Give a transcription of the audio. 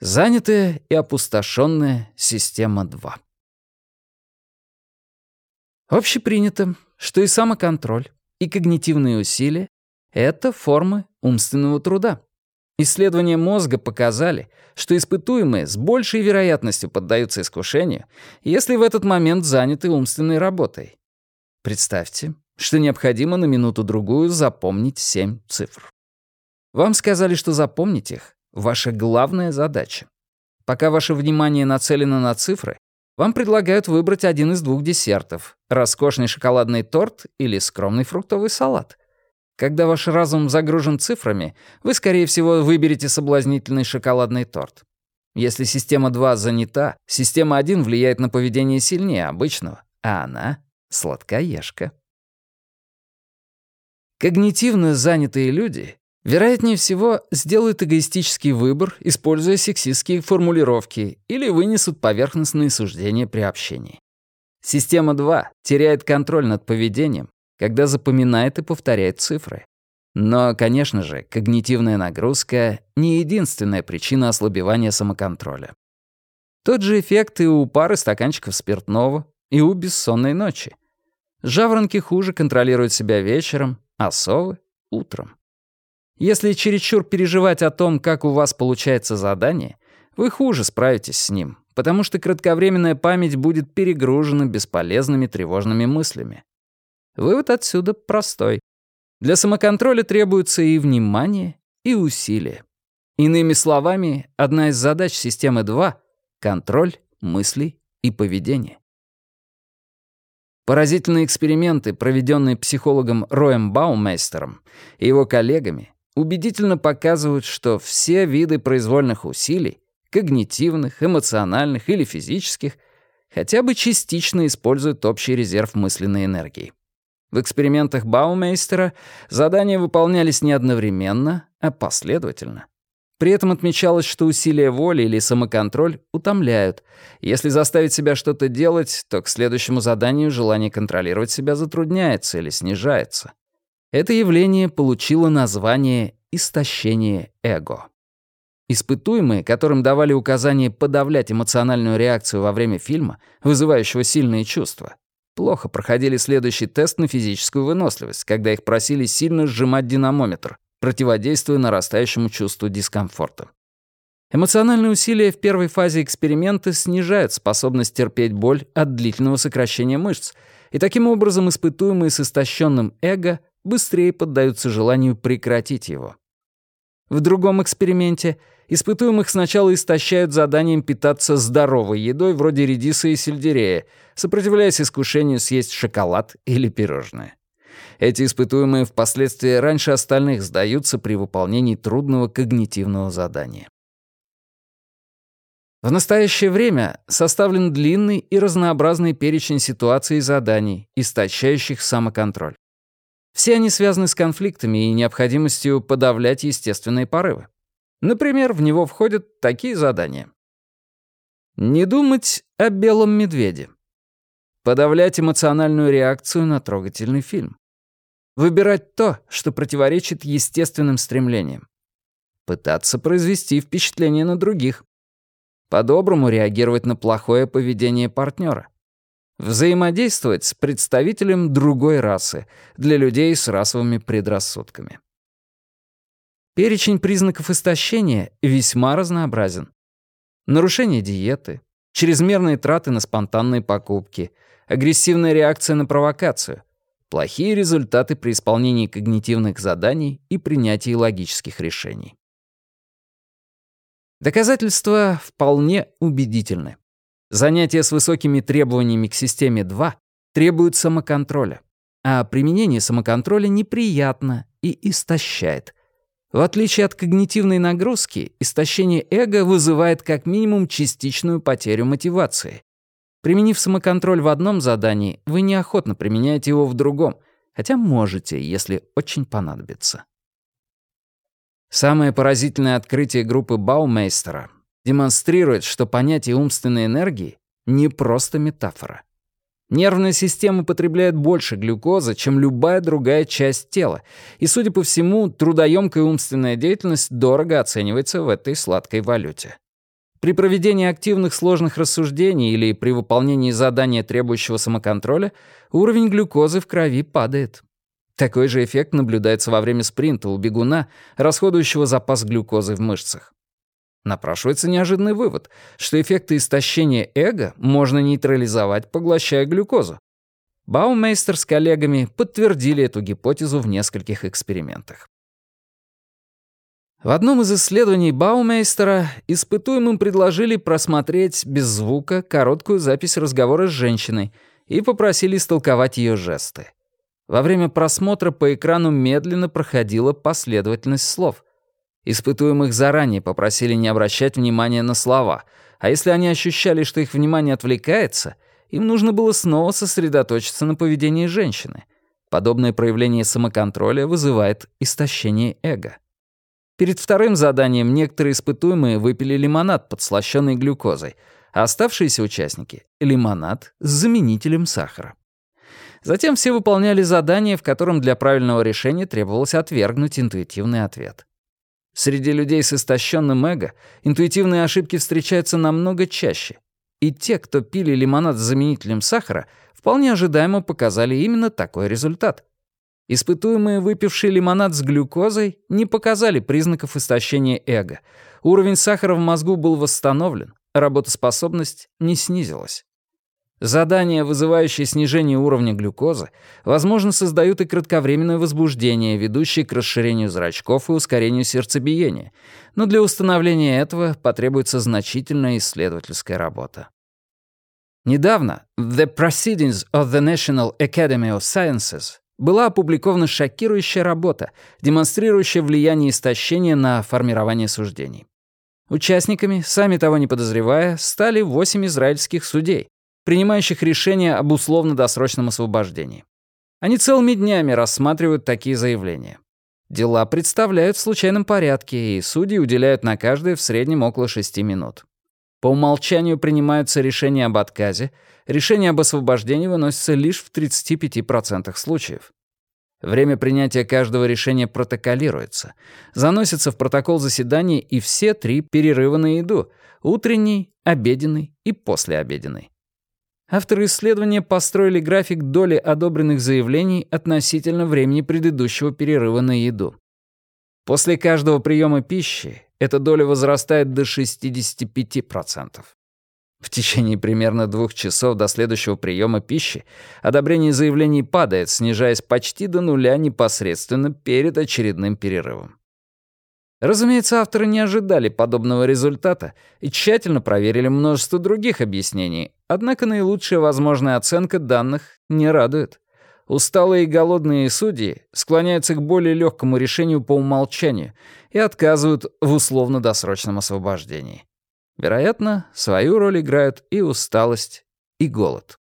Занятая и опустошенная система 2. Общепринято, что и самоконтроль, и когнитивные усилия — это формы умственного труда. Исследования мозга показали, что испытуемые с большей вероятностью поддаются искушению, если в этот момент заняты умственной работой. Представьте, что необходимо на минуту-другую запомнить семь цифр. Вам сказали, что запомнить их ваша главная задача. Пока ваше внимание нацелено на цифры, вам предлагают выбрать один из двух десертов — роскошный шоколадный торт или скромный фруктовый салат. Когда ваш разум загружен цифрами, вы, скорее всего, выберете соблазнительный шоколадный торт. Если система 2 занята, система 1 влияет на поведение сильнее обычного, а она — сладкоежка. Когнитивно занятые люди вероятнее всего, сделают эгоистический выбор, используя сексистские формулировки, или вынесут поверхностные суждения при общении. Система 2 теряет контроль над поведением, когда запоминает и повторяет цифры. Но, конечно же, когнитивная нагрузка — не единственная причина ослабевания самоконтроля. Тот же эффект и у пары стаканчиков спиртного, и у бессонной ночи. Жаворонки хуже контролируют себя вечером, а совы — утром. Если чересчур переживать о том, как у вас получается задание, вы хуже справитесь с ним, потому что кратковременная память будет перегружена бесполезными тревожными мыслями. Вывод отсюда простой. Для самоконтроля требуется и внимание, и усилие. Иными словами, одна из задач системы 2 — контроль мыслей и поведения. Поразительные эксперименты, проведенные психологом Роем Баумейстером и его коллегами, убедительно показывают, что все виды произвольных усилий, когнитивных, эмоциональных или физических, хотя бы частично используют общий резерв мысленной энергии. В экспериментах Баумейстера задания выполнялись не одновременно, а последовательно. При этом отмечалось, что усилия воли или самоконтроль утомляют. Если заставить себя что-то делать, то к следующему заданию желание контролировать себя затрудняется или снижается. Это явление получило название «истощение эго». Испытуемые, которым давали указание подавлять эмоциональную реакцию во время фильма, вызывающего сильные чувства, плохо проходили следующий тест на физическую выносливость, когда их просили сильно сжимать динамометр, противодействуя нарастающему чувству дискомфорта. Эмоциональные усилия в первой фазе эксперимента снижают способность терпеть боль от длительного сокращения мышц, и таким образом испытуемые с истощенным эго быстрее поддаются желанию прекратить его. В другом эксперименте испытуемых сначала истощают заданием питаться здоровой едой вроде редиса и сельдерея, сопротивляясь искушению съесть шоколад или пирожное. Эти испытуемые впоследствии раньше остальных сдаются при выполнении трудного когнитивного задания. В настоящее время составлен длинный и разнообразный перечень ситуаций и заданий, истощающих самоконтроль. Все они связаны с конфликтами и необходимостью подавлять естественные порывы. Например, в него входят такие задания. Не думать о белом медведе. Подавлять эмоциональную реакцию на трогательный фильм. Выбирать то, что противоречит естественным стремлениям. Пытаться произвести впечатление на других. По-доброму реагировать на плохое поведение партнера. Взаимодействовать с представителем другой расы для людей с расовыми предрассудками. Перечень признаков истощения весьма разнообразен. Нарушение диеты, чрезмерные траты на спонтанные покупки, агрессивная реакция на провокацию, плохие результаты при исполнении когнитивных заданий и принятии логических решений. Доказательства вполне убедительны. Занятия с высокими требованиями к системе 2 требуют самоконтроля, а применение самоконтроля неприятно и истощает. В отличие от когнитивной нагрузки, истощение эго вызывает как минимум частичную потерю мотивации. Применив самоконтроль в одном задании, вы неохотно применяете его в другом, хотя можете, если очень понадобится. Самое поразительное открытие группы Баумейстера демонстрирует, что понятие умственной энергии — не просто метафора. Нервная система потребляет больше глюкозы, чем любая другая часть тела, и, судя по всему, трудоемкая умственная деятельность дорого оценивается в этой сладкой валюте. При проведении активных сложных рассуждений или при выполнении задания, требующего самоконтроля, уровень глюкозы в крови падает. Такой же эффект наблюдается во время спринта у бегуна, расходующего запас глюкозы в мышцах. Напрашивается неожиданный вывод, что эффекты истощения эго можно нейтрализовать, поглощая глюкозу. Баумейстер с коллегами подтвердили эту гипотезу в нескольких экспериментах. В одном из исследований Баумейстера испытуемым предложили просмотреть без звука короткую запись разговора с женщиной и попросили истолковать ее жесты. Во время просмотра по экрану медленно проходила последовательность слов. Испытуемых заранее попросили не обращать внимания на слова, а если они ощущали, что их внимание отвлекается, им нужно было снова сосредоточиться на поведении женщины. Подобное проявление самоконтроля вызывает истощение эго. Перед вторым заданием некоторые испытуемые выпили лимонад, подслащённый глюкозой, а оставшиеся участники — лимонад с заменителем сахара. Затем все выполняли задание, в котором для правильного решения требовалось отвергнуть интуитивный ответ. Среди людей с истощенным эго интуитивные ошибки встречаются намного чаще. И те, кто пили лимонад с заменителем сахара, вполне ожидаемо показали именно такой результат. Испытуемые, выпившие лимонад с глюкозой, не показали признаков истощения эго. Уровень сахара в мозгу был восстановлен, работоспособность не снизилась. Задания, вызывающие снижение уровня глюкозы, возможно, создают и кратковременное возбуждение, ведущее к расширению зрачков и ускорению сердцебиения, но для установления этого потребуется значительная исследовательская работа. Недавно в The Proceedings of the National Academy of Sciences была опубликована шокирующая работа, демонстрирующая влияние истощения на формирование суждений. Участниками, сами того не подозревая, стали восемь израильских судей, принимающих решения об условно-досрочном освобождении. Они целыми днями рассматривают такие заявления. Дела представляют в случайном порядке, и судьи уделяют на каждое в среднем около шести минут. По умолчанию принимаются решения об отказе, решение об освобождении выносится лишь в 35% случаев. Время принятия каждого решения протоколируется, заносится в протокол заседания и все три перерыва на еду — утренний, обеденный и послеобеденный. Авторы исследования построили график доли одобренных заявлений относительно времени предыдущего перерыва на еду. После каждого приема пищи эта доля возрастает до 65%. В течение примерно двух часов до следующего приема пищи одобрение заявлений падает, снижаясь почти до нуля непосредственно перед очередным перерывом. Разумеется, авторы не ожидали подобного результата и тщательно проверили множество других объяснений, однако наилучшая возможная оценка данных не радует. Усталые и голодные судьи склоняются к более легкому решению по умолчанию и отказывают в условно-досрочном освобождении. Вероятно, свою роль играют и усталость, и голод.